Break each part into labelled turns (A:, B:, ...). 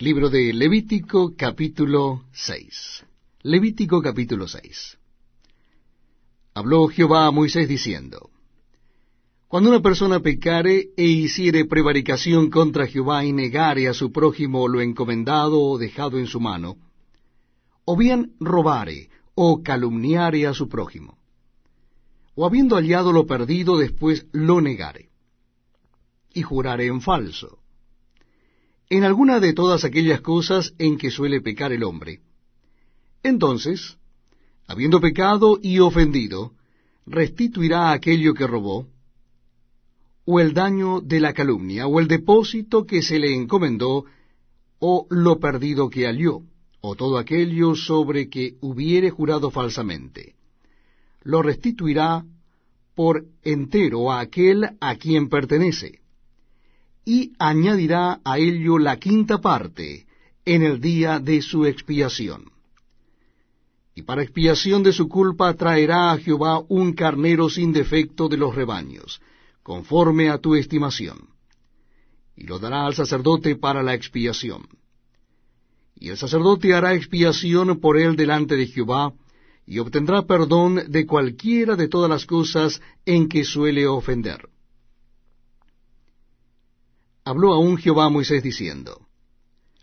A: Libro de Levítico capítulo 6. Levítico capítulo 6. Habló Jehová a Moisés diciendo, Cuando una persona pecare e hiciere prevaricación contra Jehová y negare a su prójimo lo encomendado o dejado en su mano, o bien robare o calumniare a su prójimo, o habiendo hallado lo perdido después lo negare, y jurare en falso, en alguna de todas aquellas cosas en que suele pecar el hombre. Entonces, habiendo pecado y ofendido, restituirá aquello que robó, o el daño de la calumnia, o el depósito que se le encomendó, o lo perdido que halló, o todo aquello sobre que hubiere jurado falsamente. Lo restituirá por entero a aquel a quien pertenece y añadirá a ello la quinta parte en el día de su expiación. Y para expiación de su culpa traerá a Jehová un carnero sin defecto de los rebaños, conforme a tu estimación, y lo dará al sacerdote para la expiación. Y el sacerdote hará expiación por él delante de Jehová, y obtendrá perdón de cualquiera de todas las cosas en que suele ofender habló aún Jehová a Moisés diciendo,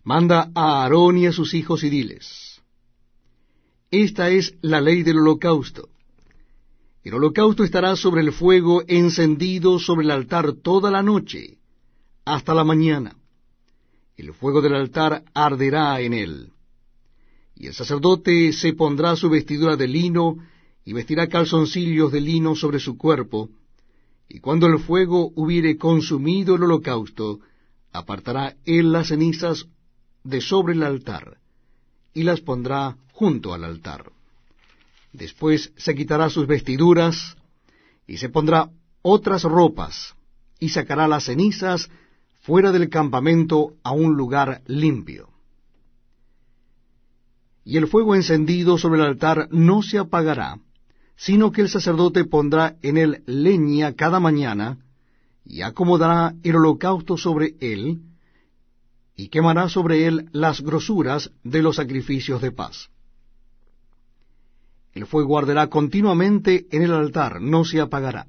A: Manda a Aarón y a sus hijos y diles, Esta es la ley del holocausto. El holocausto estará sobre el fuego encendido sobre el altar toda la noche, hasta la mañana. El fuego del altar arderá en él. Y el sacerdote se pondrá su vestidura de lino, y vestirá calzoncillos de lino sobre su cuerpo, y cuando el fuego hubiere consumido el holocausto, apartará él las cenizas de sobre el altar, y las pondrá junto al altar. Después se quitará sus vestiduras, y se pondrá otras ropas, y sacará las cenizas fuera del campamento a un lugar limpio. Y el fuego encendido sobre el altar no se apagará, sino que el sacerdote pondrá en él leña cada mañana, y acomodará el holocausto sobre él, y quemará sobre él las grosuras de los sacrificios de paz. El fuego arderá continuamente en el altar, no se apagará.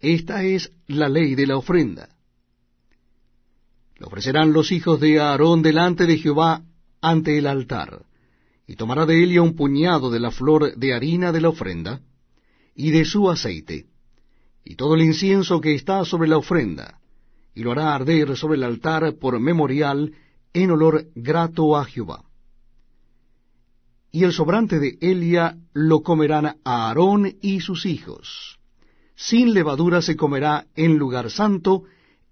A: Esta es la ley de la ofrenda. Le ofrecerán los hijos de Aarón delante de Jehová ante el altar y tomará de ella un puñado de la flor de harina de la ofrenda, y de su aceite, y todo el incienso que está sobre la ofrenda, y lo hará arder sobre el altar por memorial en olor grato a Jehová. Y el sobrante de Elia lo comerán a Aarón y sus hijos. Sin levadura se comerá en lugar santo,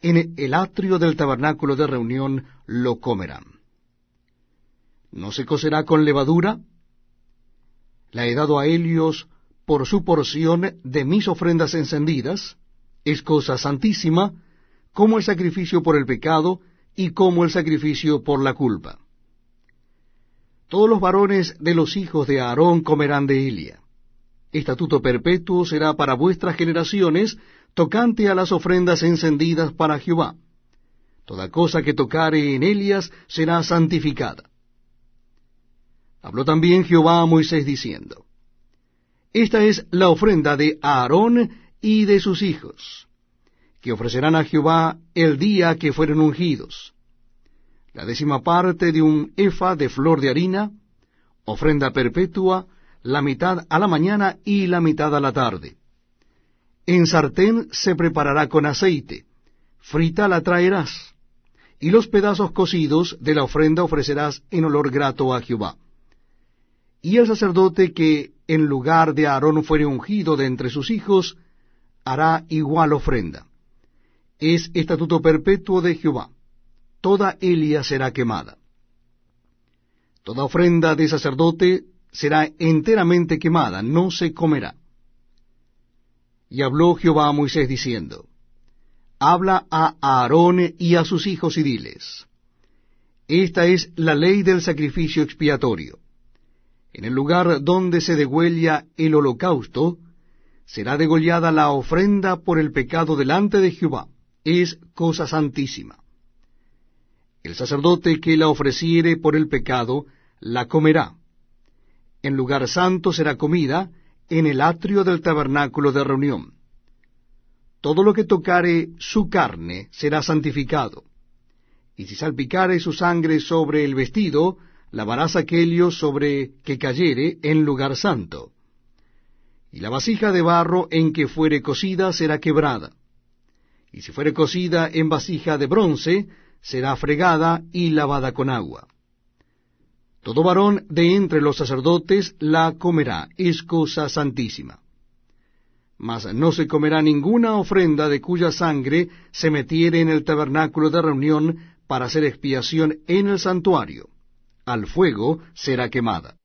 A: en el atrio del tabernáculo de reunión lo comerán. ¿No se cocerá con levadura? La he dado a Helios por su porción de mis ofrendas encendidas, es cosa santísima, como el sacrificio por el pecado y como el sacrificio por la culpa. Todos los varones de los hijos de Aarón comerán de Elia. Estatuto perpetuo será para vuestras generaciones, tocante a las ofrendas encendidas para Jehová. Toda cosa que tocare en Elias será santificada. Habló también Jehová a Moisés diciendo, Esta es la ofrenda de Aarón y de sus hijos, que ofrecerán a Jehová el día que fueren ungidos. La décima parte de un efa de flor de harina, ofrenda perpetua, la mitad a la mañana y la mitad a la tarde. En sartén se preparará con aceite, frita la traerás, y los pedazos cocidos de la ofrenda ofrecerás en olor grato a Jehová. Y el sacerdote que en lugar de Aarón fuere ungido de entre sus hijos, hará igual ofrenda. Es estatuto perpetuo de Jehová. Toda Elia será quemada. Toda ofrenda de sacerdote será enteramente quemada, no se comerá. Y habló Jehová a Moisés diciendo, Habla a Aarón y a sus hijos y diles, Esta es la ley del sacrificio expiatorio en el lugar donde se degüella el holocausto, será degollada la ofrenda por el pecado delante de Jehová. Es cosa santísima. El sacerdote que la ofreciere por el pecado, la comerá. En lugar santo será comida, en el atrio del tabernáculo de reunión. Todo lo que tocare su carne será santificado. Y si salpicare su sangre sobre el vestido, lavarás aquello sobre que cayere en lugar santo. Y la vasija de barro en que fuere cocida será quebrada. Y si fuere cocida en vasija de bronce, será fregada y lavada con agua. Todo varón de entre los sacerdotes la comerá, es cosa santísima. Mas no se comerá ninguna ofrenda de cuya sangre se metiere en el tabernáculo de reunión para hacer expiación en el santuario. Al fuego será quemada.